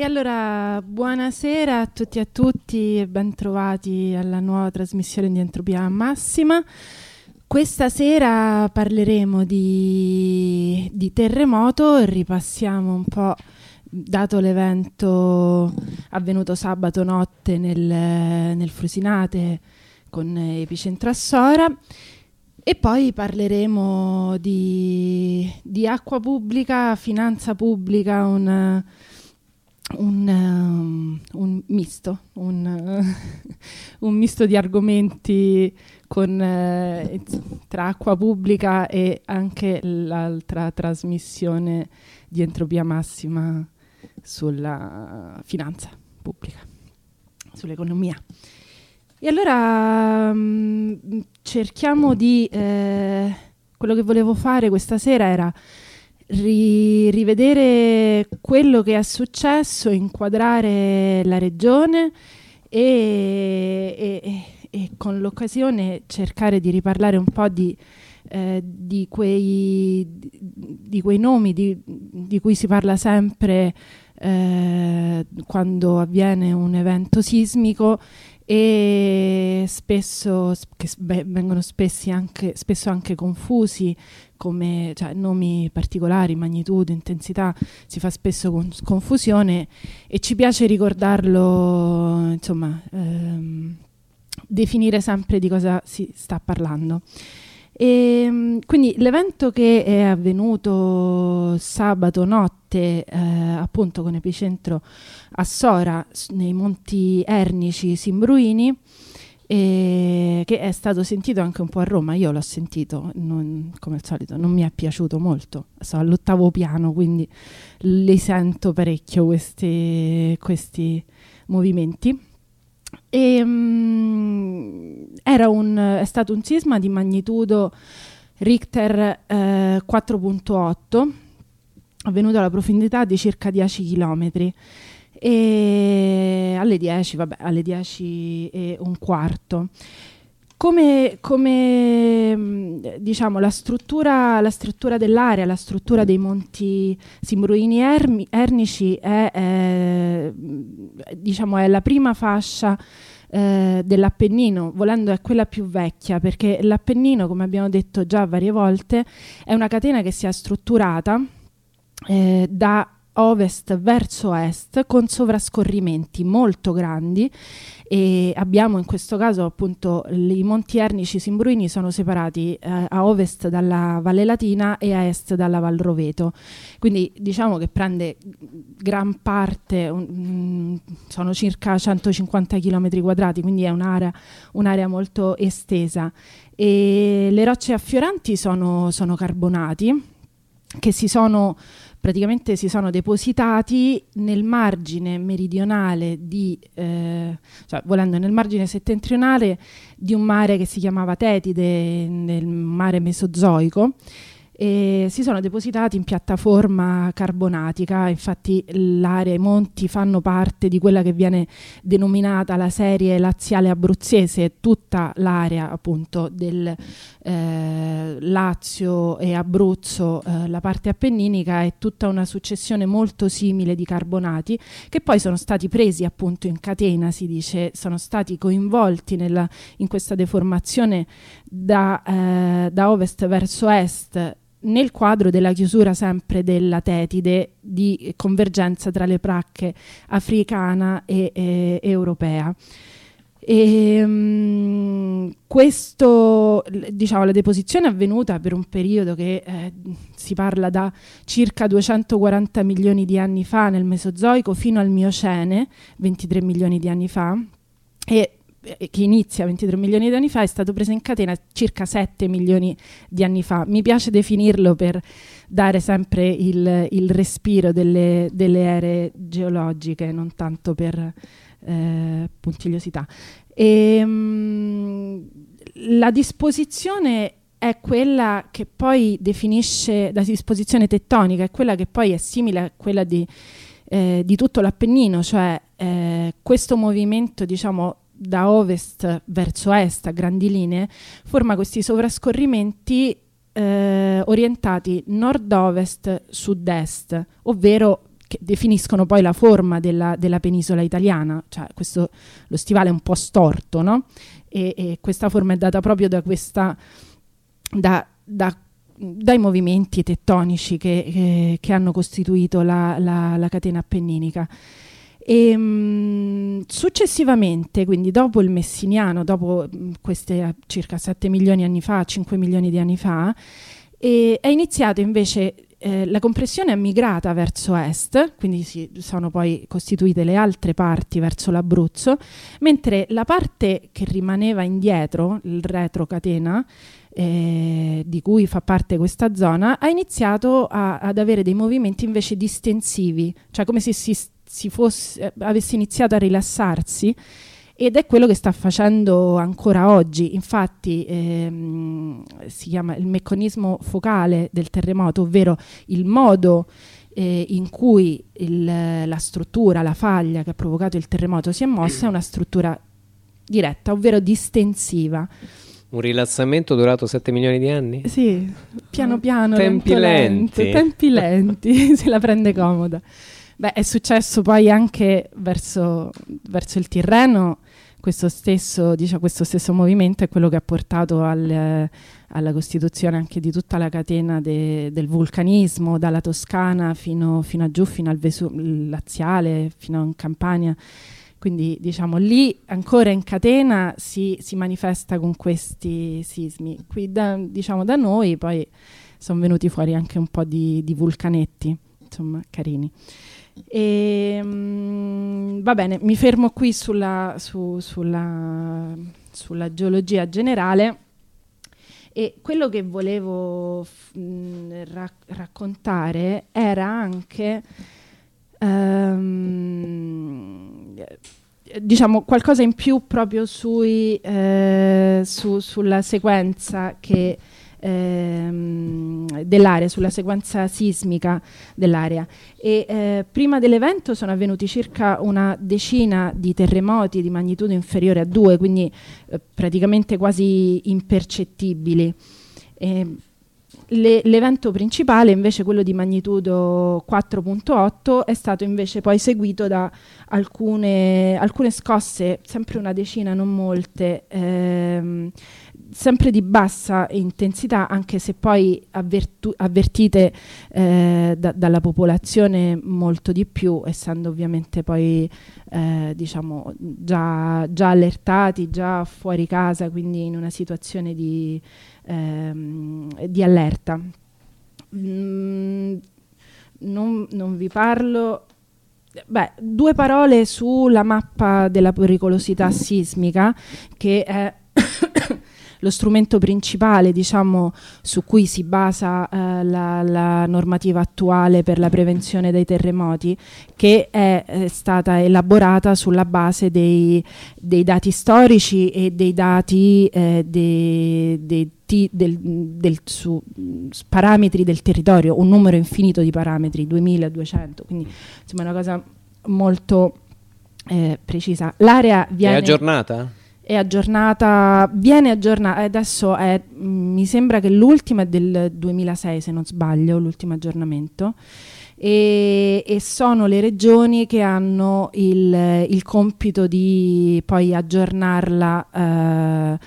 E allora, buonasera a tutti e a tutti e bentrovati alla nuova trasmissione di Entropia Massima. Questa sera parleremo di, di terremoto, ripassiamo un po', dato l'evento avvenuto sabato notte nel, nel Frusinate con epicentro a Sora. E poi parleremo di, di, acqua pubblica, finanza pubblica, un, un, um, un misto, un, uh, un, misto di argomenti con, eh, tra acqua pubblica e anche l'altra trasmissione di entropia massima sulla finanza pubblica, sull'economia. E allora um, cerchiamo di... Eh, quello che volevo fare questa sera era ri- rivedere quello che è successo, inquadrare la regione e, e, e con l'occasione cercare di riparlare un po' di, eh, di, quei, di quei, nomi di, di, cui si parla sempre eh, quando avviene un evento sismico e spesso che beh, vengono anche, spesso anche confusi come cioè, nomi particolari, magnitudo, intensità, si fa spesso con, confusione e ci piace ricordarlo, insomma, ehm, definire sempre di cosa si sta parlando. E, ehm, quindi l'evento che è avvenuto sabato notte, eh, appunto con epicentro a Sora, nei Monti Ernici Simbruini, e che è stato sentito anche un po' a Roma. Io l'ho sentito, non, come al solito, non mi è piaciuto molto. Sto all'ottavo piano, quindi li sento parecchio questi, questi movimenti. E, um, un, è stato un sisma di magnitudo Richter eh, 4.8, avvenuto alla profondità di circa 10 km. E alle 10, vabbè, alle 10 e un quarto. Come, come mm, diciamo, la struttura, la struttura, dell'area, la struttura dei monti Simbruini Ermi, Ernici è, è, diciamo, è la prima fascia eh, dell'Appennino, volendo è quella più vecchia, perché l'Appennino, come abbiamo detto già varie volte, è una catena che si è strutturata eh, da ovest verso est con sovrascorrimenti molto grandi e abbiamo in questo caso appunto i monti Ernici Simbruini sono separati eh, a ovest dalla Valle Latina e a est dalla Val Roveto. Quindi diciamo che prende gran parte un, sono circa 150 km quadrati quindi è un'area, un'area molto estesa. E le rocce affioranti sono, sono carbonati che si sono praticamente si sono depositati nel margine meridionale di, eh, cioè volendo nel margine settentrionale di un mare che si chiamava Tetide, nel mare mesozoico e si sono depositati in piattaforma carbonatica, infatti l'area, i monti fanno parte di quella che viene denominata la serie laziale abruzzese, tutta l'area appunto del eh, Lazio e Abruzzo, eh, la parte appenninica è tutta una successione molto simile di carbonati che poi sono stati presi appunto in catena, si dice, sono stati coinvolti nella, in questa deformazione da, eh, da ovest verso est nel quadro della chiusura sempre della tetide di convergenza tra le placche africana e, e europea. E, um, questo, diciamo, la deposizione è avvenuta per un periodo che eh, si parla da circa 240 milioni di anni fa nel Mesozoico fino al Miocene, 23 milioni di anni fa, e che inizia 23 milioni di anni fa, è stato preso in catena circa 7 milioni di anni fa. Mi piace definirlo per dare sempre il, il respiro delle, delle, ere geologiche, non tanto per eh, puntigliosità. E, mh, mm, la disposizione è quella che poi definisce la disposizione tettonica, è quella che poi è simile a quella di, eh, di tutto l'Appennino, cioè eh, questo movimento diciamo da ovest verso est a grandi linee forma questi sovrascorrimenti eh, orientati nord-ovest, sud-est, ovvero che definiscono poi la forma della, della penisola italiana, cioè questo, lo stivale è un po' storto, no? E, e questa forma è data proprio da questa, da, da, dai movimenti tettonici che, che, che hanno costituito la, la, la catena appenninica. E, mh, mm, successivamente, quindi dopo il Messiniano, dopo mh, mm, queste circa 7 milioni di anni fa, 5 milioni di anni fa, e, è iniziato invece eh, la compressione è migrata verso est, quindi si sono poi costituite le altre parti verso l'Abruzzo, mentre la parte che rimaneva indietro, il retrocatena, eh, di cui fa parte questa zona, ha iniziato a, ad avere dei movimenti invece distensivi, cioè come se si, si fosse, avesse iniziato a rilassarsi ed è quello che sta facendo ancora oggi. Infatti ehm, si chiama il meccanismo focale del terremoto, ovvero il modo eh, in cui il, la struttura, la faglia che ha provocato il terremoto si è mossa è una struttura diretta, ovvero distensiva. Un rilassamento durato 7 milioni di anni? Sì, piano piano, tempi lenti. Lento, tempi lenti, se la prende comoda. Beh, è successo poi anche verso, verso il Tirreno, questo stesso, diciamo, questo stesso movimento è quello che ha portato al, alla costituzione anche di tutta la catena de, del vulcanismo, dalla Toscana fino, fino a giù, fino al Vesu- laziale, fino in Campania. Quindi diciamo lì ancora in catena si, si manifesta con questi sismi. Qui da, diciamo, da noi poi sono venuti fuori anche un po' di, di vulcanetti, insomma carini. E, mh, va bene, mi fermo qui sulla, su, sulla, sulla geologia generale. E quello che volevo mh, ra- raccontare era anche um, diciamo qualcosa in più proprio sui, eh, su, sulla sequenza che ehm, dell'area, sulla sequenza sismica dell'area. E, eh, prima dell'evento sono avvenuti circa una decina di terremoti di magnitudo inferiore a 2, quindi eh, praticamente quasi impercettibili. E, le, l'evento principale, invece quello di magnitudo 4.8, è stato invece poi seguito da alcune, alcune scosse, sempre una decina, non molte, ehm, sempre di bassa intensità, anche se poi avvertu- avvertite eh, da- dalla popolazione molto di più, essendo ovviamente poi eh, diciamo già, già, allertati, già fuori casa, quindi in una situazione di, ehm, di allerta. Mm, non, non vi parlo Beh, due parole sulla mappa della pericolosità sismica, che è lo strumento principale diciamo, su cui si basa eh, la, la, normativa attuale per la prevenzione dei terremoti, che è, è stata elaborata sulla base dei, dei, dati storici e dei dati eh, dei, dei del, del, su parametri del territorio, un numero infinito di parametri, 2200, quindi insomma è una cosa molto eh, precisa. L'area viene... È aggiornata? è aggiornata, viene aggiornata, adesso è, mm, mi sembra che l'ultima è del 2006 se non sbaglio, l'ultimo aggiornamento. E, e, sono le regioni che hanno il, il compito di poi aggiornarla eh,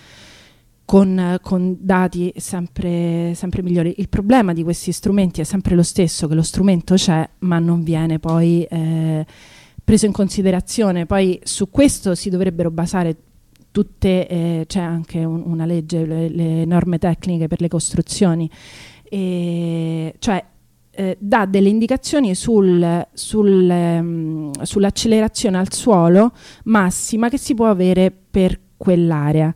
con, con, dati sempre, sempre, migliori. Il problema di questi strumenti è sempre lo stesso, che lo strumento c'è ma non viene poi eh, preso in considerazione. Poi su questo si dovrebbero basare tutte, eh, c'è anche un, una legge, le, le, norme tecniche per le costruzioni, e, cioè eh, dà delle indicazioni sul, sul, um, sull'accelerazione al suolo massima che si può avere per quell'area.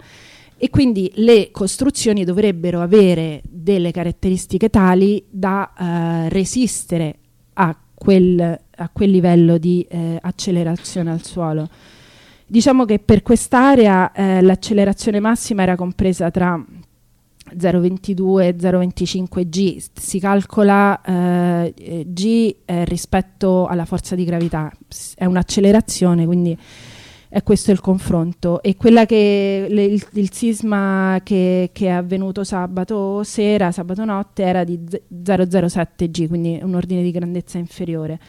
E quindi le costruzioni dovrebbero avere delle caratteristiche tali da uh, resistere a quel, a quel, livello di uh, accelerazione al suolo. Diciamo che per quest'area eh, l'accelerazione massima era compresa tra 0,22 e 0,25 G. Si calcola eh, G eh, rispetto alla forza di gravità. È un'accelerazione, quindi è questo il confronto. E quella che le, il, il, sisma che, che, è avvenuto sabato sera, sabato notte, era di 0,07 G, quindi un ordine di grandezza inferiore.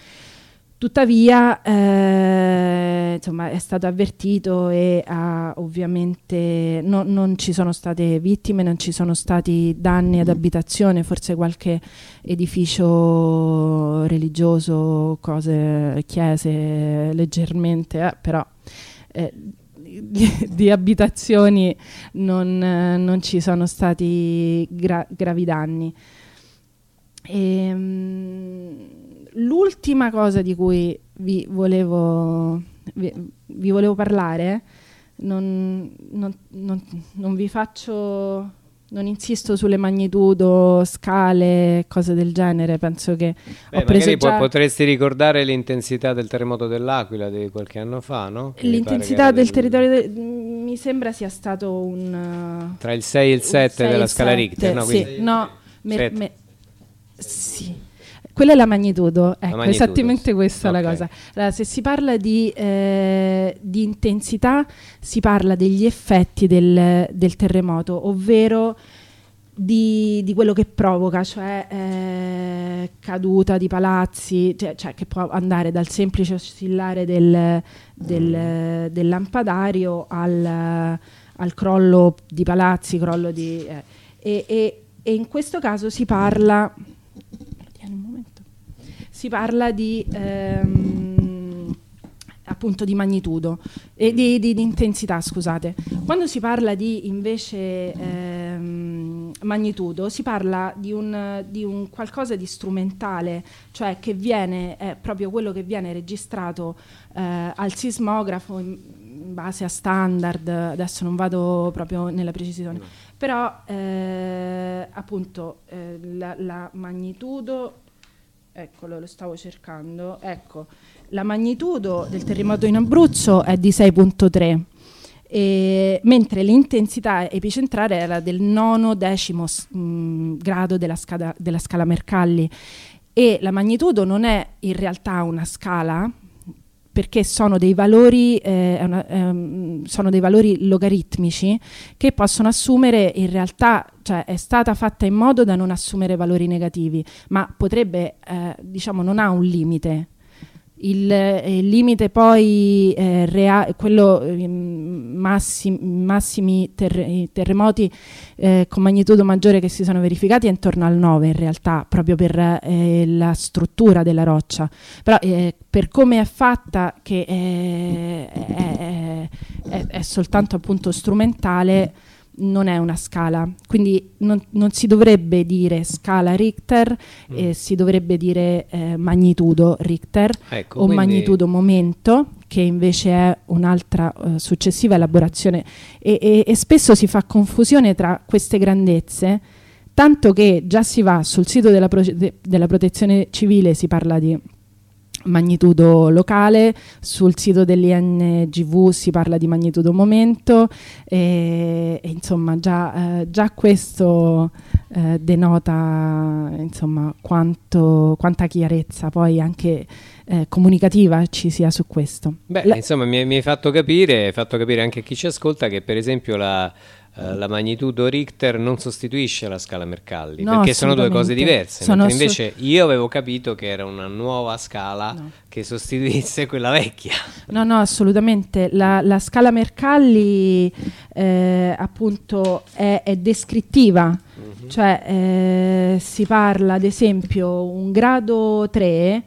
Tuttavia, eh, insomma, è stato avvertito e ha, ovviamente no, non ci sono state vittime, non ci sono stati danni ad abitazione, forse qualche edificio religioso, cose, chiese leggermente, eh, però eh, di, abitazioni non, non, ci sono stati gra gravi danni. Ehm, l'ultima cosa di cui vi volevo, vi, vi volevo parlare, non, non, non, vi faccio, non insisto sulle magnitudo, scale, cose del genere, penso che... Beh, magari già... potresti ricordare l'intensità del terremoto dell'Aquila di qualche anno fa, no? L'intensità del, del territorio de... mi sembra sia stato un... Tra il 6 e il 7 della scala Richter, no? Sì, no, me, me, sì. Quella è la magnitudo, ecco, la magnitudo, esattamente questa okay. è la cosa. Allora, se si parla di, eh, di, intensità, si parla degli effetti del, del terremoto, ovvero di, di, quello che provoca, cioè eh, caduta di palazzi, cioè, cioè, che può andare dal semplice oscillare del, del, del lampadario al, al, crollo di palazzi, crollo di... Eh, e, e, e in questo caso si parla si parla di ehm, appunto di magnitudo e di, di, di, intensità, scusate. Quando si parla di invece ehm, magnitudo, si parla di un, di un, qualcosa di strumentale, cioè che viene, è proprio quello che viene registrato eh, al sismografo in, in, base a standard, adesso non vado proprio nella precisione. Però eh, appunto eh, la, la magnitudo eccolo, lo stavo cercando. Ecco, la magnitudo del terremoto in Abruzzo è di 6.3. E, mentre l'intensità epicentrale era del nono decimo mh, mm, grado della, scala, della scala Mercalli e la magnitudo non è in realtà una scala perché sono dei valori, eh, una, ehm, sono dei valori logaritmici che possono assumere in realtà, cioè è stata fatta in modo da non assumere valori negativi, ma potrebbe, eh, diciamo, non ha un limite il, eh, il, limite poi eh, rea- quello eh, massim- massimi ter- terremoti eh, con magnitudo maggiore che si sono verificati è intorno al 9 in realtà proprio per eh, la struttura della roccia. Però eh, per come è fatta che è, è, è, è soltanto appunto strumentale non è una scala, quindi non, non si dovrebbe dire scala Richter, mm. eh, si dovrebbe dire eh, magnitudo Richter ecco, o quindi... magnitudo momento, che invece è un'altra uh, successiva elaborazione e, e, e spesso si fa confusione tra queste grandezze, tanto che già si va sul sito della, pro- de- della protezione civile, si parla di magnitudo locale, sul sito dell'INGV si parla di magnitudo momento e, e insomma già, eh, già questo eh, denota insomma, quanto, quanta chiarezza poi anche eh, comunicativa ci sia su questo. Beh, la- insomma mi, mi hai fatto capire, hai fatto capire anche a chi ci ascolta che per esempio la eh, la magnitudo Richter non sostituisce la scala Mercalli no, perché sono due cose diverse. Sono invece io avevo capito che era una nuova scala no. che sostituisse quella vecchia. No, no, assolutamente. La, la scala Mercalli eh, appunto è, è descrittiva, mm-hmm. cioè eh, si parla ad esempio un grado 3.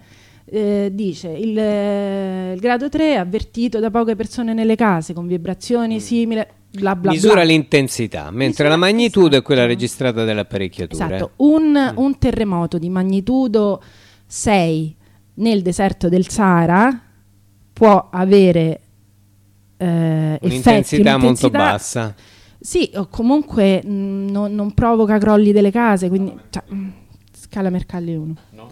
Eh, dice il, il, grado 3 è avvertito da poche persone nelle case con vibrazioni mm. simili Bla bla misura bla. l'intensità, mentre misura la magnitudo esatto. è quella registrata dall'apparecchiatura. Esatto, un, mm. un, terremoto di magnitudo 6 nel deserto del Sahara può avere eh, un'intensità effetti, molto bassa. Sì, o comunque mh, mm, non, non, provoca crolli delle case, quindi cioè, mh, mm, scala Mercalli 1. No.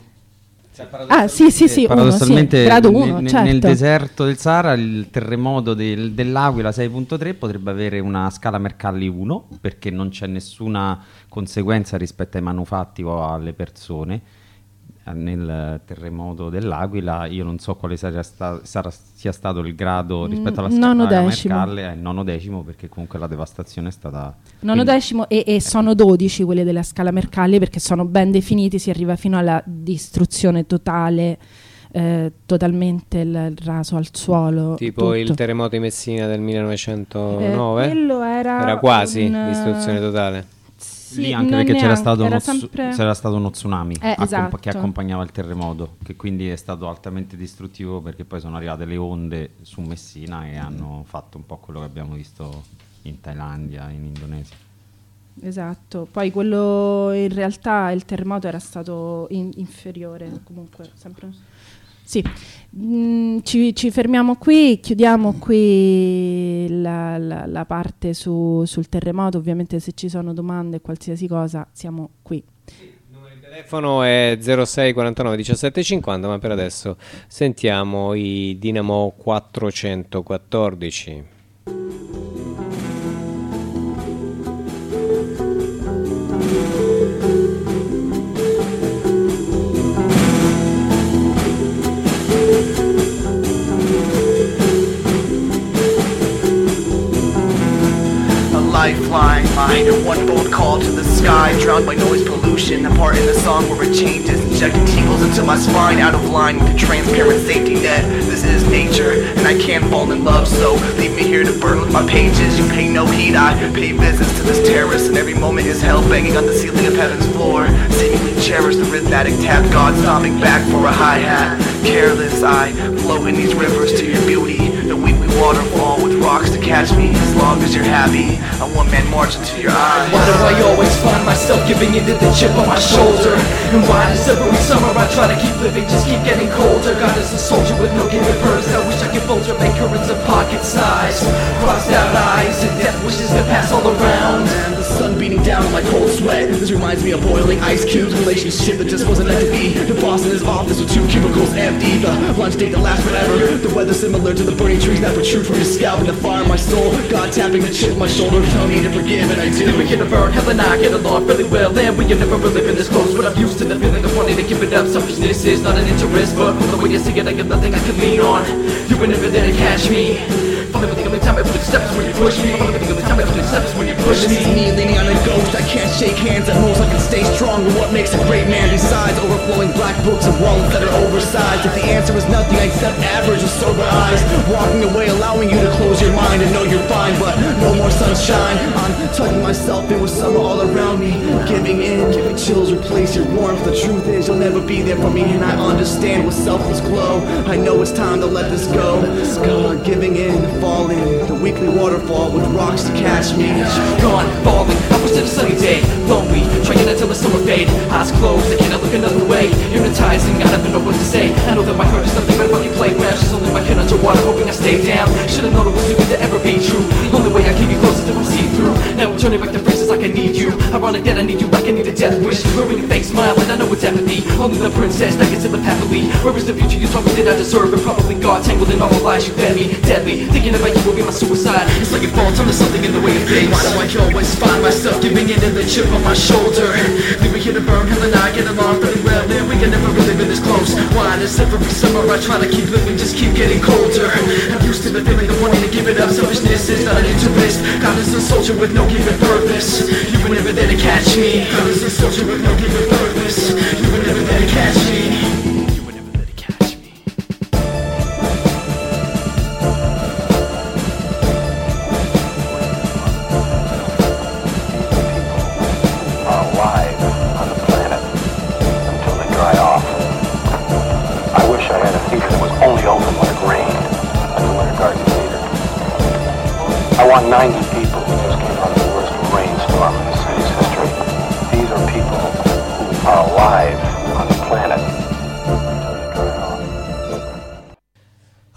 Cioè, ah, sì, sì, sì, paradossalmente uno, sì, grado 1, certo. nel deserto del Sahara il terremoto del, dell'Aquila 6.3 potrebbe avere una scala Mercalli 1 perché non c'è nessuna conseguenza rispetto ai manufatti o alle persone nel terremoto dell'Aquila, io non so quale sarà, sta, sarà sia stato il grado mm, rispetto alla nono decimo. Mercalle, è il nono decimo perché comunque la devastazione è stata... Nono quindi, decimo e, e sono 12 quelle della scala Mercalli perché sono ben definiti, si arriva fino alla distruzione totale eh, totalmente il, raso al suolo. Tipo tutto. il terremoto di Messina del 1909? Eh, quello era, era quasi un, distruzione totale. Sì, Lì anche perché c'era stato, uno, sempre... c'era stato, uno, tsunami eh, accomp- esatto. che accompagnava il terremoto, che quindi è stato altamente distruttivo perché poi sono arrivate le onde su Messina e hanno fatto un po' quello che abbiamo visto in Thailandia, in Indonesia. Esatto, poi quello in realtà il terremoto era stato in- inferiore, comunque sempre... Sì, mm, ci, ci, fermiamo qui, chiudiamo qui la, la, la parte su, sul terremoto, ovviamente se ci sono domande qualsiasi cosa siamo qui. il telefono è 06 49 17 50, ma per adesso sentiamo i Dinamo 414. Lifeline Mind a one bold call to the sky. Drowned by noise pollution. A part in the song where it changes. Injecting tingles into my spine. Out of line with the transparent safety net. This is nature and I can't fall in love. So leave me here to burn with my pages. You pay no heed, I pay visits to this terrace. And every moment is hell banging on the ceiling of heaven's floor. Seemingly cherish the rhythmic tap. God stomping back for a hi-hat. Careless, I flow in these rivers to your beauty. The weekly waterfall with rocks to catch me. As long as you're happy A one-man march into your eyes. Why do I always find myself giving into the chip on my shoulder? And why does every summer I try to keep living just keep getting colder? God is a soldier with no giving purse. I wish I could bolster make currents of pocket size. Crossed out eyes and death wishes to pass all around sun beating down on my cold sweat. This reminds me of boiling ice cubes. Relationship that just wasn't meant to be. The boss in his office with two cubicles empty. The lunch date that lasts forever. The weather similar to the burning trees that protrude from your scalp And the fire in my soul. God tapping the chip on my shoulder. Tell me to forgive and I do. We get to burn, hell and I get along really well. And we have never really been this close. But I'm used to the feeling of wanting to give it up. Selfishness is not an interest But the way you see it I got nothing I can lean on. You were never there to catch me Finally the steps when you push me the steps when you push me leaning on a ghost I can't shake hands at most I can stay strong what makes a great man besides Overflowing black books and walls that are oversized If the answer is nothing average with sober eyes Walking away allowing you to close your mind And know you're fine but no more sunshine I'm tucking myself in with summer all around me Giving in, chills replace your warmth The truth is you'll never be there for me And I understand with selfless glow I know it's time to let this go Let this go, giving in, falling The weekly waterfall with rocks to catch me. Gone, falling, I wish that a sunny day Lonely, trying to let summer fade Eyes closed, I cannot look another way. Hypnotizing, I don't know what to say. I know that my heart is nothing but a funny playground She's only my head underwater, hoping I stay down. Should've known it was good to ever be true. The Only way I keep you closer to I'm see-through. Now I'm turning back to phrases like I need you. Ironic that I need you like I need a death wish. Wearing a fake smile and I know it's empathy. Only the princess that gets to live happily Where is the future you told me that I deserve? And probably God tangled in all the lies you fed me. Deadly, thinking about you will be my suicide. It's like it falls onto something in the way of things. Why do I always find myself giving in to the chip on my shoulder. Leave me here to burn, hell and I get along really well. And we can never really been this close. Why does every summer I try to keep living just keep getting colder? I'm used to the feeling of wanting to give it up. Selfishness is not an interest. God is a soldier with no given purpose. You were never there to catch me. God is a soldier with no given purpose. You were never there to catch me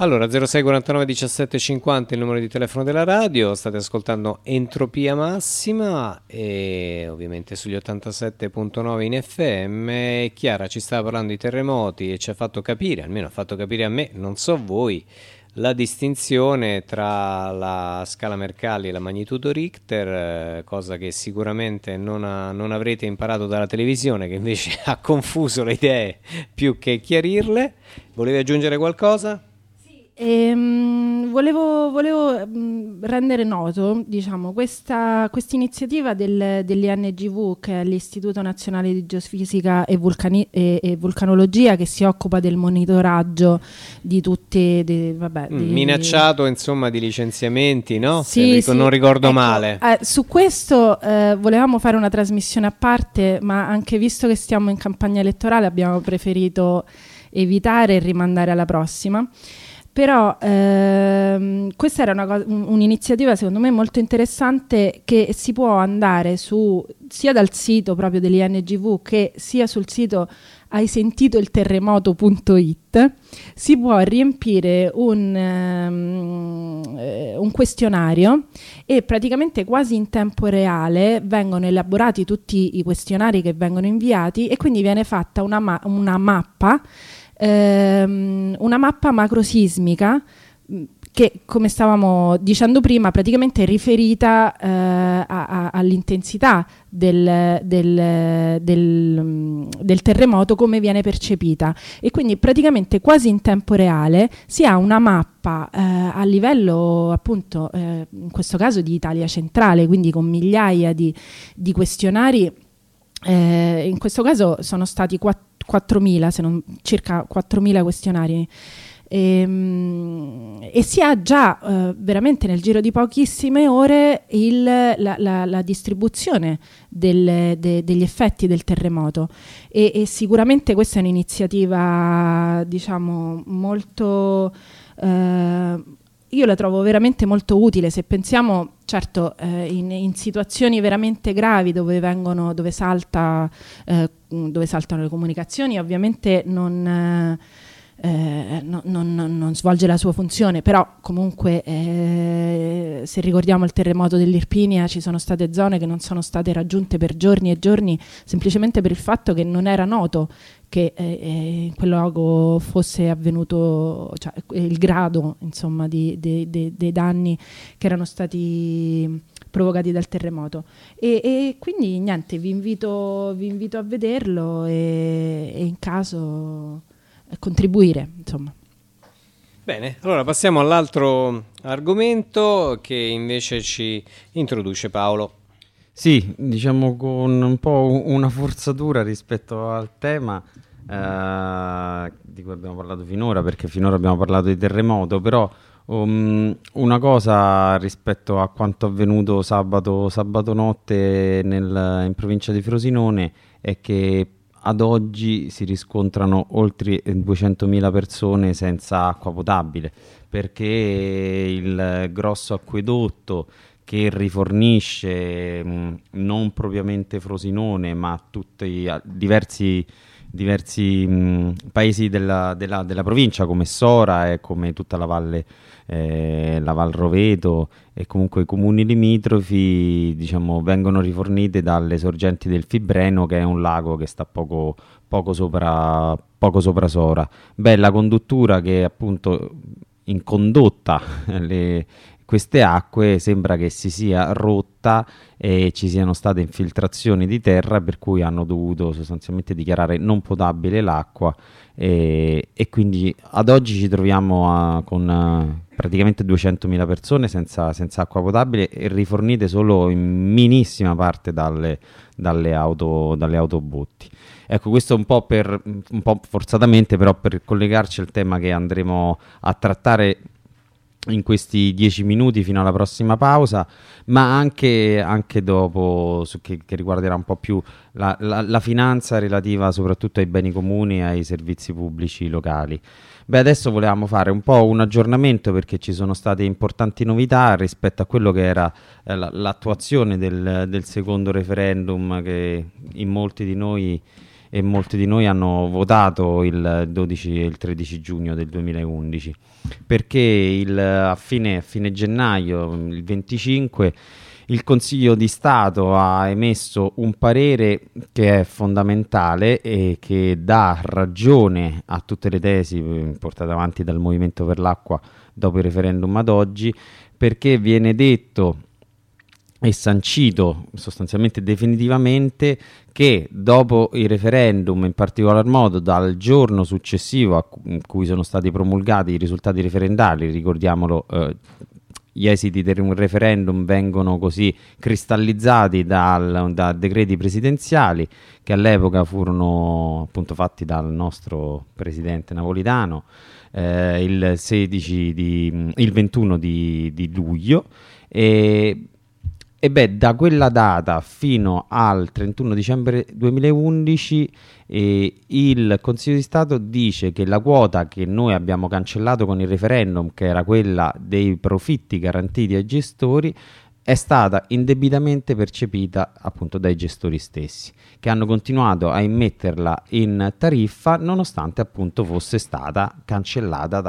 Allora, 06 49 17 50 il numero di telefono della radio, state ascoltando Entropia Massima e ovviamente sugli 87.9 in FM. Chiara ci stava parlando di terremoti e ci ha fatto capire, almeno ha fatto capire a me, non so voi, la distinzione tra la scala Mercalli e la magnitudo Richter, eh, cosa che sicuramente non, ha, non avrete imparato dalla televisione, che invece ha confuso le idee più che chiarirle. Volevi aggiungere qualcosa? Ehm, volevo, volevo mh, mm, rendere noto diciamo, questa iniziativa del, dell'INGV, che è l'Istituto Nazionale di Geofisica e, Vulcani- e, e, Vulcanologia, che si occupa del monitoraggio di tutti. Di, vabbè, mm, di... Minacciato insomma di licenziamenti, no? Sì, Se sì. non ricordo ecco, male. Eh, su questo eh, volevamo fare una trasmissione a parte, ma anche visto che stiamo in campagna elettorale abbiamo preferito evitare e rimandare alla prossima. Però ehm, questa era cosa, un, un'iniziativa secondo me molto interessante che si può andare su sia dal sito proprio dell'INGV che sia sul sito hai sentito il terremoto.it si può riempire un, um, un, questionario e praticamente quasi in tempo reale vengono elaborati tutti i questionari che vengono inviati e quindi viene fatta una, ma- una mappa ehm, una mappa macrosismica mm, che come stavamo dicendo prima praticamente è riferita eh, a, a, all'intensità del, del, del, mm, del, terremoto come viene percepita. E quindi praticamente quasi in tempo reale si ha una mappa eh, a livello appunto eh, in questo caso di Italia centrale quindi con migliaia di, di questionari. Eh, in questo caso sono stati 4.000, non, circa 4.000 questionari. E, ehm, e, si ha già eh, veramente nel giro di pochissime ore il, la, la, la, distribuzione del, de, degli effetti del terremoto e, e, sicuramente questa è un'iniziativa diciamo molto eh, io la trovo veramente molto utile se pensiamo, certo, eh, in, in, situazioni veramente gravi dove, vengono, dove, salta, eh, dove saltano le comunicazioni, ovviamente non... Eh, eh, non, non, non, svolge la sua funzione, però comunque eh, se ricordiamo il terremoto dell'Irpinia ci sono state zone che non sono state raggiunte per giorni e giorni semplicemente per il fatto che non era noto che eh, eh in quel luogo fosse avvenuto cioè, il grado insomma, di, di, di, dei danni che erano stati provocati dal terremoto. E, e quindi niente, vi invito, vi invito, a vederlo e, e in caso contribuire. Insomma. Bene, allora passiamo all'altro argomento che invece ci introduce Paolo. Sì, diciamo con un po' una forzatura rispetto al tema eh, di cui abbiamo parlato finora, perché finora abbiamo parlato di terremoto, però um, una cosa rispetto a quanto avvenuto sabato, sabato notte nel, in provincia di Frosinone è che ad oggi si riscontrano oltre 200.000 persone senza acqua potabile perché il grosso acquedotto che rifornisce mh, non propriamente Frosinone ma tutti i diversi, diversi mh, paesi della, della, della, provincia come Sora e come tutta la valle eh, la Val Roveto e comunque i comuni limitrofi diciamo, vengono rifornite dalle sorgenti del Fibreno che è un lago che sta poco, poco, sopra, poco sopra Sora. Bella conduttura che appunto in condotta le, queste acque sembra che si sia rotta e ci siano state infiltrazioni di terra per cui hanno dovuto sostanzialmente dichiarare non potabile l'acqua e, e quindi ad oggi ci troviamo a, con uh, praticamente 200.000 persone senza, senza, acqua potabile e rifornite solo in minissima parte dalle, dalle, auto, dalle autobotti. Ecco, questo un po', per, un po' forzatamente, però per collegarci al tema che andremo a trattare in questi dieci minuti fino alla prossima pausa, ma anche, anche dopo, che, che, riguarderà un po' più la, la, la, finanza relativa soprattutto ai beni comuni e ai servizi pubblici locali. Beh, adesso volevamo fare un po' un aggiornamento perché ci sono state importanti novità rispetto a quello che era eh, l'attuazione del, del secondo referendum che in molti di noi e molti di noi hanno votato il 12 e il 13 giugno del 2011 perché il, a, fine, a fine gennaio, il 25, il Consiglio di Stato ha emesso un parere che è fondamentale e che dà ragione a tutte le tesi portate avanti dal Movimento per l'Acqua dopo il referendum ad oggi, perché viene detto è sancito sostanzialmente definitivamente che dopo il referendum, in particolar modo dal giorno successivo a cui sono stati promulgati i risultati referendali, ricordiamolo, eh, gli esiti del referendum vengono così cristallizzati dal, da decreti presidenziali che all'epoca furono appunto fatti dal nostro presidente napolitano eh, il, 16 di, il 21 di, di luglio e e beh, da quella data fino al 31 dicembre 2011 eh, il Consiglio di Stato dice che la quota che noi abbiamo cancellato con il referendum, che era quella dei profitti garantiti ai gestori, è stata indebitamente percepita appunto dai gestori stessi, che hanno continuato a immetterla in tariffa nonostante appunto fosse stata cancellata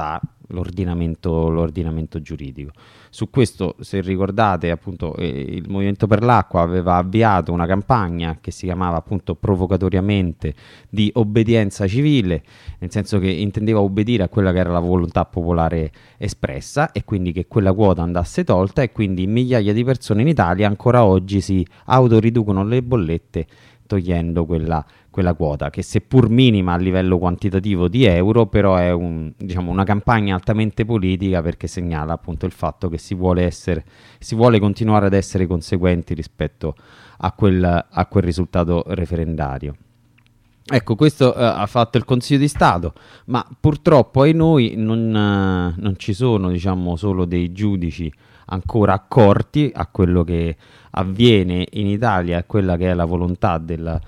dall'ordinamento giuridico. Su questo, se ricordate, appunto, eh, il Movimento per l'Acqua aveva avviato una campagna che si chiamava appunto provocatoriamente di obbedienza civile, nel senso che intendeva obbedire a quella che era la volontà popolare espressa e quindi che quella quota andasse tolta e quindi migliaia di persone in Italia ancora oggi si autoriducono le bollette togliendo quella, quella, quota, che seppur minima a livello quantitativo di euro, però è un, diciamo, una campagna altamente politica perché segnala appunto il fatto che si vuole, essere, si vuole continuare ad essere conseguenti rispetto a quel, a quel risultato referendario. Ecco, questo eh, ha fatto il Consiglio di Stato, ma purtroppo ai noi non, eh, non ci sono diciamo, solo dei giudici ancora accorti a quello che avviene in Italia, a quella che è la volontà della,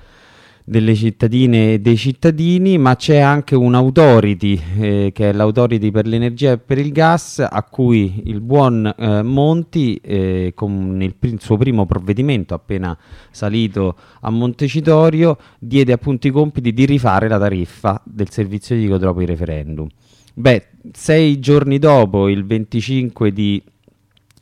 delle cittadine e dei cittadini, ma c'è anche un'autority eh, che è l'autority per l'energia e per il gas a cui il buon eh, Monti eh, con il, il, suo primo provvedimento appena salito a Montecitorio diede appunto i compiti di rifare la tariffa del servizio idrico dopo il referendum. Beh, sei giorni dopo, il 25 di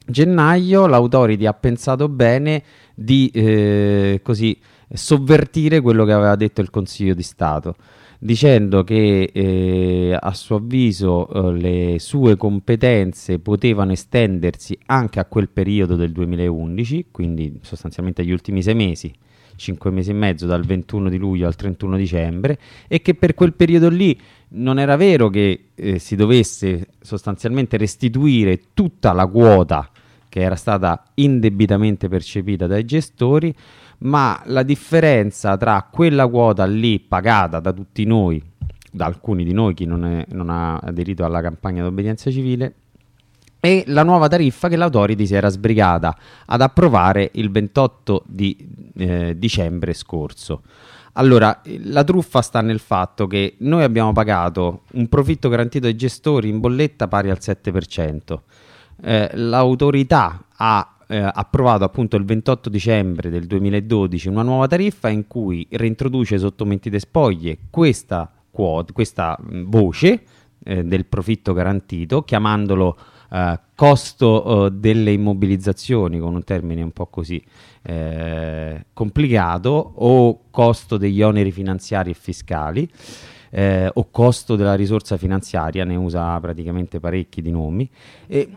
gennaio l'autority ha pensato bene di eh, così sovvertire quello che aveva detto il Consiglio di Stato dicendo che eh, a suo avviso eh, le sue competenze potevano estendersi anche a quel periodo del 2011, quindi sostanzialmente agli ultimi sei mesi, cinque mesi e mezzo dal 21 di luglio al 31 dicembre e che per quel periodo lì non era vero che eh, si dovesse sostanzialmente restituire tutta la quota che era stata indebitamente percepita dai gestori, ma la differenza tra quella quota lì pagata da tutti noi, da alcuni di noi, chi non, è, non ha aderito alla campagna d'obbedienza civile, e la nuova tariffa che l'autority si era sbrigata ad approvare il 28 di eh, dicembre scorso. Allora, la truffa sta nel fatto che noi abbiamo pagato un profitto garantito ai gestori in bolletta pari al 7% eh, l'autorità ha eh, approvato appunto il 28 dicembre del 2012 una nuova tariffa in cui reintroduce sotto mentite spoglie questa, quote, questa mh, voce eh, del profitto garantito chiamandolo Uh, costo uh, delle immobilizzazioni, con un termine un po' così eh, complicato, o costo degli oneri finanziari e fiscali, eh, o costo della risorsa finanziaria, ne usa praticamente parecchi di nomi. E,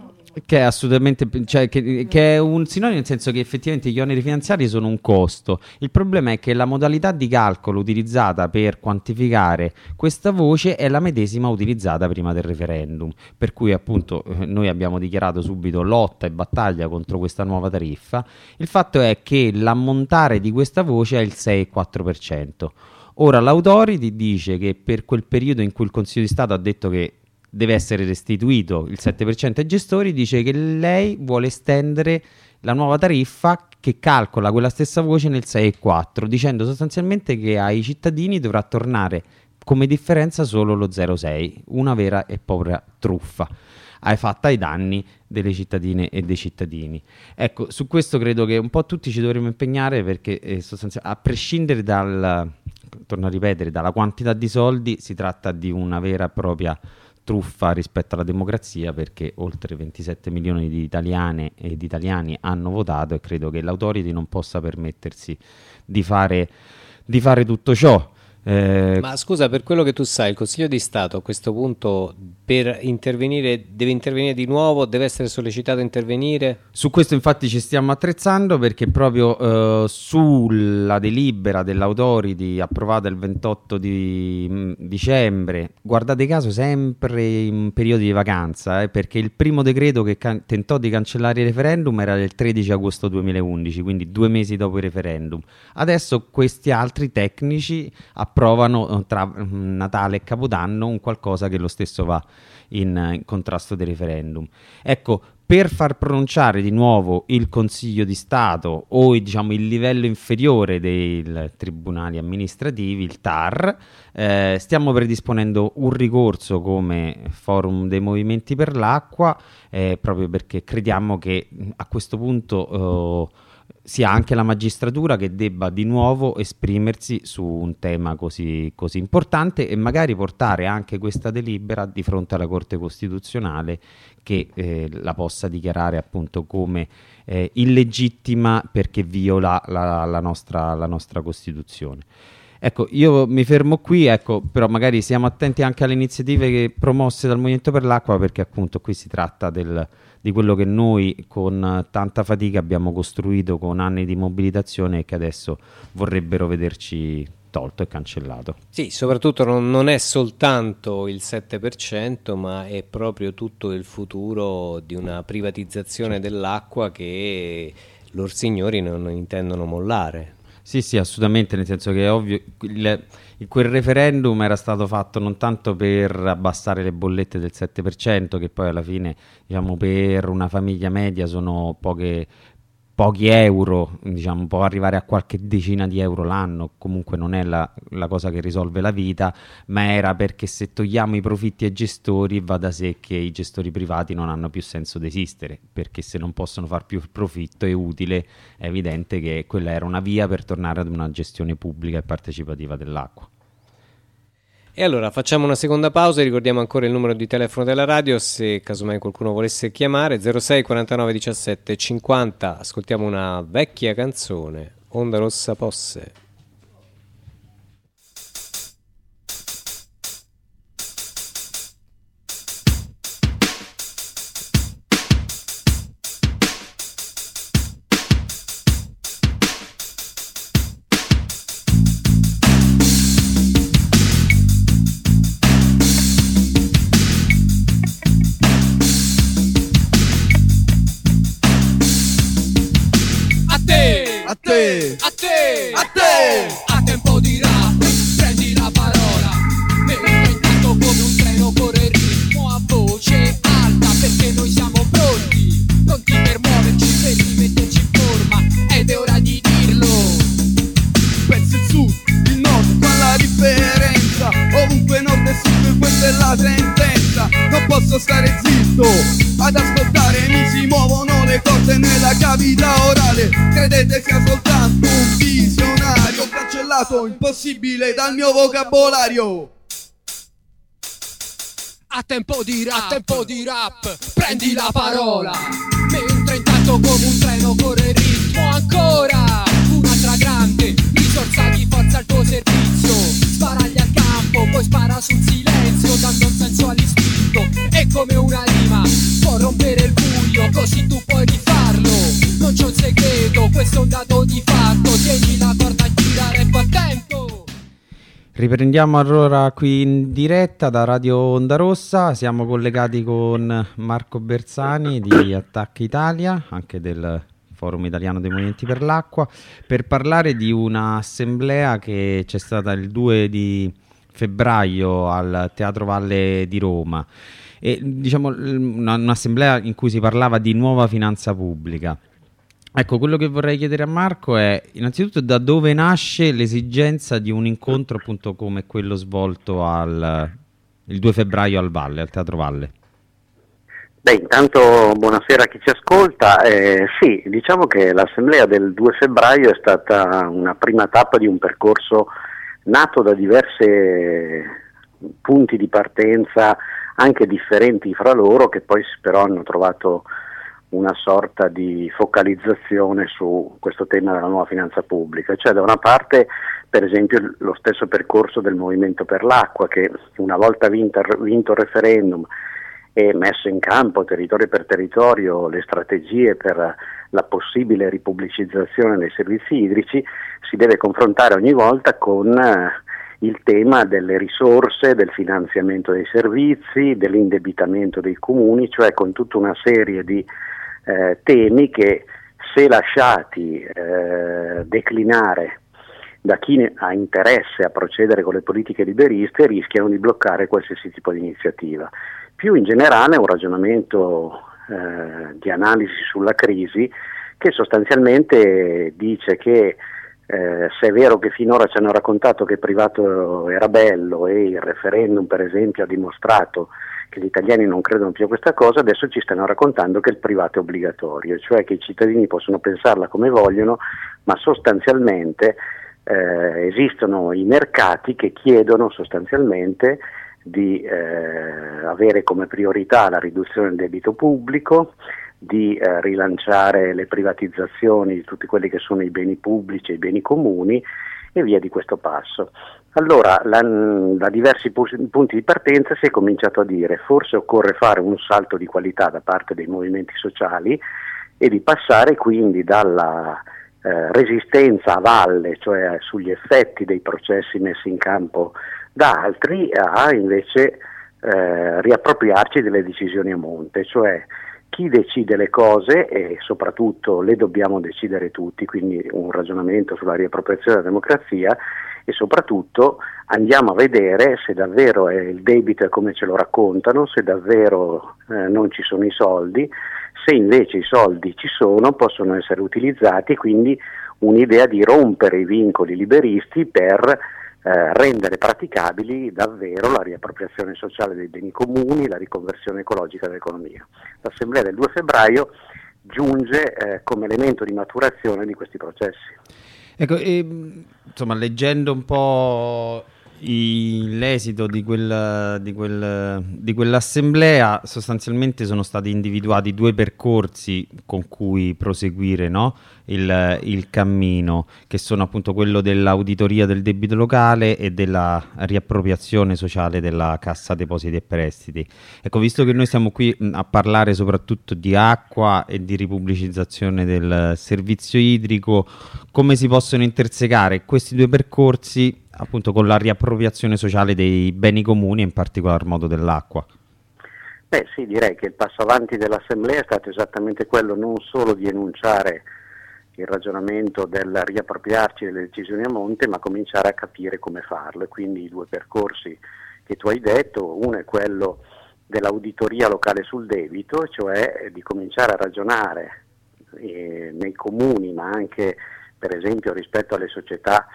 che è assolutamente, cioè, che, che, è un sinonimo nel senso che effettivamente gli oneri finanziari sono un costo. Il problema è che la modalità di calcolo utilizzata per quantificare questa voce è la medesima utilizzata prima del referendum. Per cui, appunto, eh, noi abbiamo dichiarato subito lotta e battaglia contro questa nuova tariffa. Il fatto è che l'ammontare di questa voce è il 6,4%. Ora l'autority dice che per quel periodo in cui il Consiglio di Stato ha detto che deve essere restituito il 7% ai gestori, dice che lei vuole estendere la nuova tariffa che calcola quella stessa voce nel 6,4, dicendo sostanzialmente che ai cittadini dovrà tornare come differenza solo lo 0,6, una vera e propria truffa hai fatta ai danni delle cittadine e dei cittadini. Ecco, su questo credo che un po' tutti ci dovremmo impegnare perché eh, a prescindere dal, torno a ripetere, dalla quantità di soldi, si tratta di una vera e propria truffa rispetto alla democrazia perché oltre 27 milioni di italiane e di italiani hanno votato e credo che l'autority non possa permettersi di fare, di fare tutto ciò. Eh, Ma scusa, per quello che tu sai, il Consiglio di Stato a questo punto per intervenire deve intervenire di nuovo, deve essere sollecitato a intervenire? Su questo infatti ci stiamo attrezzando perché proprio eh, sulla delibera dell'Autority approvata il 28 di mh, mm, dicembre, guardate caso sempre in periodi di vacanza, eh, perché il primo decreto che tentò di cancellare il referendum era del 13 agosto 2011, quindi due mesi dopo il referendum. Adesso questi altri tecnici approvano eh, tra mm, Natale e Capodanno un qualcosa che lo stesso va in, in contrasto del referendum. Ecco, per far pronunciare di nuovo il Consiglio di Stato o diciamo, il livello inferiore dei tribunali amministrativi, il TAR, eh, stiamo predisponendo un ricorso come Forum dei Movimenti per l'Acqua, eh, proprio perché crediamo che a questo punto... Eh, sia anche la magistratura che debba di nuovo esprimersi su un tema così, così, importante e magari portare anche questa delibera di fronte alla Corte Costituzionale che eh, la possa dichiarare appunto come eh, illegittima perché viola la, la, nostra, la nostra Costituzione. Ecco, io mi fermo qui, ecco, però magari siamo attenti anche alle iniziative promosse dal Movimento per l'Acqua perché appunto qui si tratta del, di quello che noi con tanta fatica abbiamo costruito con anni di mobilitazione e che adesso vorrebbero vederci tolto e cancellato. Sì, soprattutto non, non, è soltanto il 7%, ma è proprio tutto il futuro di una privatizzazione dell'acqua che loro signori non intendono mollare. Sì, sì, assolutamente, nel senso che è ovvio, il, quel referendum era stato fatto non tanto per abbassare le bollette del 7%, che poi alla fine, diciamo, per una famiglia media sono poche, pochi euro, diciamo, può arrivare a qualche decina di euro l'anno, comunque non è la, la, cosa che risolve la vita, ma era perché se togliamo i profitti ai gestori va da sé che i gestori privati non hanno più senso di esistere, perché se non possono far più profitto è utile, è evidente che quella era una via per tornare ad una gestione pubblica e partecipativa dell'acqua. E allora facciamo una seconda pausa e ricordiamo ancora il numero di telefono della radio se casomai qualcuno volesse chiamare 06 49 17 50. Ascoltiamo una vecchia canzone, Onda Rossa Posse. Impossibile dal mio vocabolario. A tempo di rap, a tempo di rap, prendi la parola. Mentre intanto come un treno corre il ritmo ancora. Un'altra grande risorsa di forza al tuo servizio. Sparagli al campo, poi spara sul silenzio, dando un senso all'istinto. E come una rima può rompere il buio, così tu puoi rifarlo. Non c'è un segreto, questo è un dato di fatto. Tieni la corda tempo. Riprendiamo allora qui in diretta da Radio Onda Rossa, siamo collegati con Marco Bersani di Attacca Italia, anche del Forum Italiano dei Movimenti per l'Acqua, per parlare di un'assemblea che c'è stata il 2 di febbraio al Teatro Valle di Roma. E, diciamo, un'assemblea in cui si parlava di nuova finanza pubblica. Ecco, quello che vorrei chiedere a Marco è innanzitutto da dove nasce l'esigenza di un incontro appunto come quello svolto al, il 2 febbraio al Valle, al Teatro Valle. Beh, intanto buonasera a chi ci ascolta. Eh, sì, diciamo che l'assemblea del 2 febbraio è stata una prima tappa di un percorso nato da diversi punti di partenza, anche differenti fra loro, che poi però hanno trovato una sorta di focalizzazione su questo tema della nuova finanza pubblica, cioè da una parte per esempio lo stesso percorso del Movimento per l'Acqua che una volta vinto, vinto il referendum e messo in campo territorio per territorio le strategie per la possibile ripubblicizzazione dei servizi idrici, si deve confrontare ogni volta con eh, il tema delle risorse, del finanziamento dei servizi, dell'indebitamento dei comuni, cioè con tutta una serie di eh, temi che se lasciati eh, declinare da chi ha interesse a procedere con le politiche liberiste rischiano di bloccare qualsiasi tipo di iniziativa. Più in generale un ragionamento eh, di analisi sulla crisi che sostanzialmente dice che eh, se è vero che finora ci hanno raccontato che il privato era bello e il referendum per esempio ha dimostrato che gli italiani non credono più a questa cosa, adesso ci stanno raccontando che il privato è obbligatorio, cioè che i cittadini possono pensarla come vogliono, ma sostanzialmente eh, esistono i mercati che chiedono sostanzialmente di eh, avere come priorità la riduzione del debito pubblico, di eh, rilanciare le privatizzazioni di tutti quelli che sono i beni pubblici e i beni comuni e via di questo passo. Allora, la, da diversi pu- punti di partenza si è cominciato a dire forse occorre fare un salto di qualità da parte dei movimenti sociali e di passare quindi dalla eh, resistenza a valle, cioè sugli effetti dei processi messi in campo da altri, a invece eh, riappropriarci delle decisioni a monte, cioè chi decide le cose e soprattutto le dobbiamo decidere tutti, quindi un ragionamento sulla riappropriazione della democrazia e soprattutto andiamo a vedere se davvero il debito è come ce lo raccontano, se davvero eh, non ci sono i soldi, se invece i soldi ci sono possono essere utilizzati, quindi un'idea di rompere i vincoli liberisti per eh, rendere praticabili davvero la riappropriazione sociale dei beni comuni, la riconversione ecologica dell'economia. L'Assemblea del 2 febbraio giunge eh, come elemento di maturazione di questi processi. Ecco, e, insomma, leggendo un po' I, l'esito di, quel, di, quel, di, quell'assemblea sostanzialmente sono stati individuati due percorsi con cui proseguire no? il, il, cammino, che sono appunto quello dell'auditoria del debito locale e della riappropriazione sociale della Cassa Depositi e Prestiti. Ecco, visto che noi siamo qui a parlare soprattutto di acqua e di ripubblicizzazione del servizio idrico, come si possono intersecare questi due percorsi appunto con la riappropriazione sociale dei beni comuni e in particolar modo dell'acqua. Beh sì, direi che il passo avanti dell'Assemblea è stato esattamente quello non solo di enunciare il ragionamento del riappropriarci delle decisioni a monte, ma cominciare a capire come farlo. E quindi i due percorsi che tu hai detto, uno è quello dell'auditoria locale sul debito, cioè di cominciare a ragionare eh, nei comuni, ma anche per esempio rispetto alle società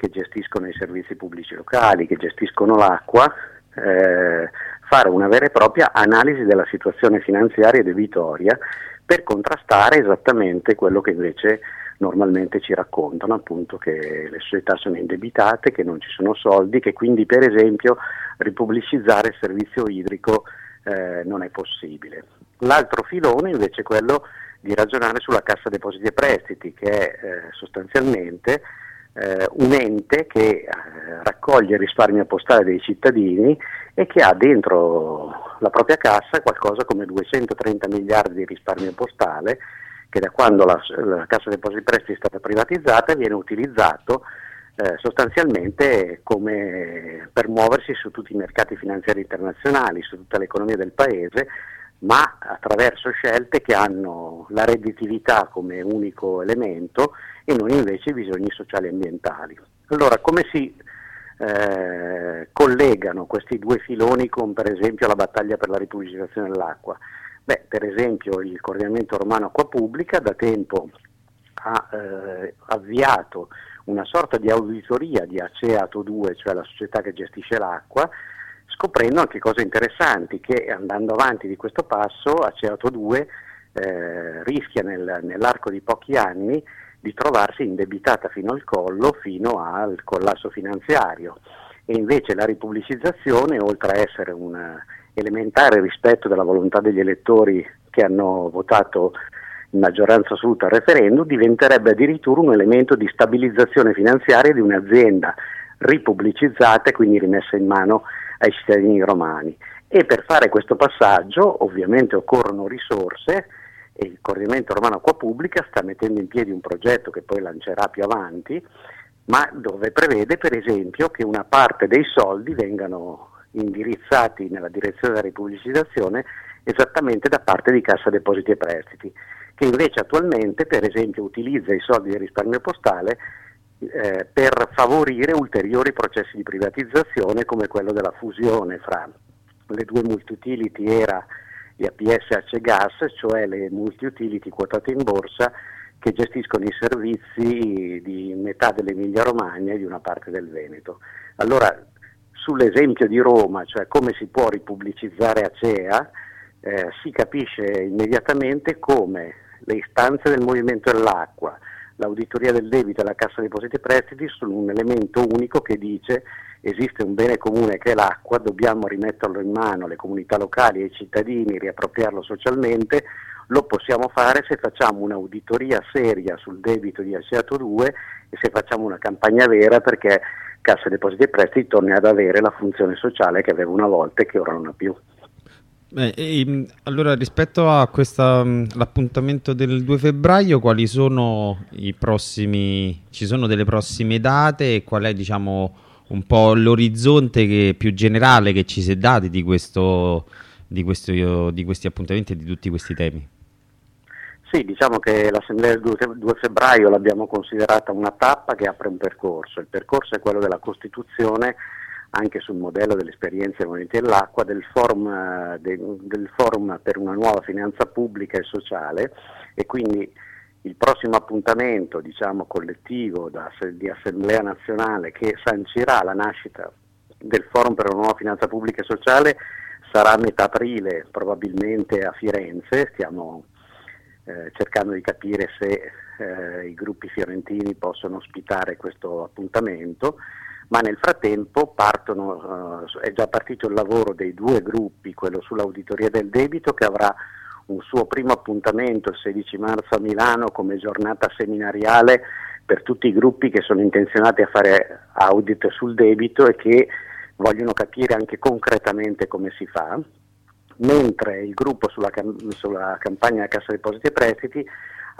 che gestiscono i servizi pubblici locali, che gestiscono l'acqua, eh, fare una vera e propria analisi della situazione finanziaria e debitoria per contrastare esattamente quello che invece normalmente ci raccontano, appunto che le società sono indebitate, che non ci sono soldi, che quindi per esempio ripubblicizzare il servizio idrico eh, non è possibile. L'altro filone invece è quello di ragionare sulla cassa depositi e prestiti, che è eh, sostanzialmente eh, un ente che eh, raccoglie il risparmio postale dei cittadini e che ha dentro la propria cassa qualcosa come 230 miliardi di risparmio postale che da quando la, la Cassa Depositi Prestiti è stata privatizzata viene utilizzato eh, sostanzialmente come per muoversi su tutti i mercati finanziari internazionali, su tutta l'economia del paese, ma attraverso scelte che hanno la redditività come unico elemento e non invece i bisogni sociali e ambientali. Allora, come si eh, collegano questi due filoni con per esempio la battaglia per la ripubblicizzazione dell'acqua? Beh, per esempio il coordinamento romano Acqua Pubblica da tempo ha eh, avviato una sorta di auditoria di Aceato 2, cioè la società che gestisce l'acqua, scoprendo anche cose interessanti, che andando avanti di questo passo Aceato 2 eh, rischia nel, nell'arco di pochi anni di trovarsi indebitata fino al collo, fino al collasso finanziario. E invece la ripubblicizzazione, oltre a essere un elementare rispetto della volontà degli elettori che hanno votato in maggioranza assoluta al referendum, diventerebbe addirittura un elemento di stabilizzazione finanziaria di un'azienda ripubblicizzata e quindi rimessa in mano ai cittadini romani. E per fare questo passaggio ovviamente occorrono risorse e il Coordinamento Romano Acqua Pubblica sta mettendo in piedi un progetto che poi lancerà più avanti, ma dove prevede per esempio che una parte dei soldi vengano indirizzati nella direzione della ripubblicizzazione esattamente da parte di Cassa Depositi e Prestiti, che invece attualmente per esempio utilizza i soldi del risparmio postale eh, per favorire ulteriori processi di privatizzazione come quello della fusione fra le due multi-utility ERA e APS Ace Gas, cioè le multi-utility quotate in borsa che gestiscono i servizi di metà dell'Emilia Romagna e di una parte del Veneto. Allora, sull'esempio di Roma, cioè come si può ripubblicizzare Acea, eh, si capisce immediatamente come le istanze del Movimento dell'Acqua, l'auditoria del debito e la Cassa Depositi e Prestiti sono un elemento unico che dice esiste un bene comune che è l'acqua, dobbiamo rimetterlo in mano alle comunità locali e ai cittadini, riappropriarlo socialmente, lo possiamo fare se facciamo un'auditoria seria sul debito di Aseato 2 e se facciamo una campagna vera perché Cassa Depositi e Prestiti torni ad avere la funzione sociale che aveva una volta e che ora non ha più. Beh, e, allora rispetto a questa, l'appuntamento del 2 febbraio, quali sono i prossimi, ci sono delle prossime date e qual è diciamo un po' l'orizzonte più generale che ci si è dati di, questo, di, questo, di questi appuntamenti e di tutti questi temi? Sì, diciamo che l'assemblea del 2 febbraio l'abbiamo considerata una tappa che apre un percorso. Il percorso è quello della Costituzione anche sul modello dell'esperienza movimenti dell'acqua, del forum, eh, del forum per una nuova finanza pubblica e sociale. E quindi il prossimo appuntamento diciamo, collettivo da, di Assemblea Nazionale che sancirà la nascita del Forum per una nuova finanza pubblica e sociale sarà a metà aprile, probabilmente a Firenze, stiamo eh, cercando di capire se eh, i gruppi fiorentini possono ospitare questo appuntamento ma nel frattempo partono, uh, è già partito il lavoro dei due gruppi, quello sull'auditoria del debito che avrà un suo primo appuntamento il 16 marzo a Milano come giornata seminariale per tutti i gruppi che sono intenzionati a fare audit sul debito e che vogliono capire anche concretamente come si fa, mentre il gruppo sulla, sulla campagna Cassa Depositi e Prestiti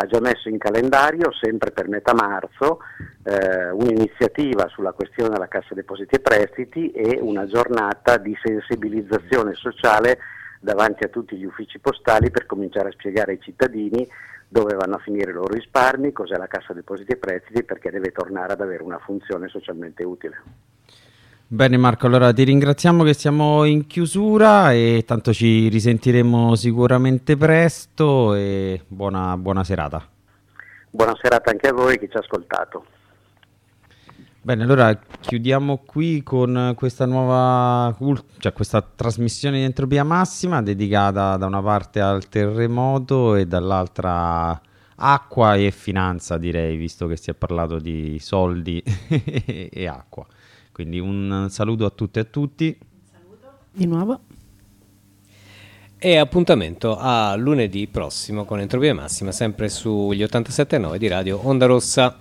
ha già messo in calendario, sempre per metà marzo, eh, un'iniziativa sulla questione della Cassa Depositi e Prestiti e una giornata di sensibilizzazione sociale davanti a tutti gli uffici postali per cominciare a spiegare ai cittadini dove vanno a finire i loro risparmi, cos'è la Cassa Depositi e Prestiti, perché deve tornare ad avere una funzione socialmente utile. Bene Marco, allora ti ringraziamo che siamo in chiusura e tanto ci risentiremo sicuramente presto e buona, buona serata. Buona serata anche a voi che ci ha ascoltato. Bene, allora chiudiamo qui con questa nuova, cioè questa trasmissione di entropia massima dedicata da una parte al terremoto e dall'altra acqua e finanza direi, visto che si è parlato di soldi e acqua. Quindi un saluto a tutte e a tutti. Di nuovo. E appuntamento a lunedì prossimo con Entropia Massima, sempre sugli 87.9 di Radio Onda Rossa.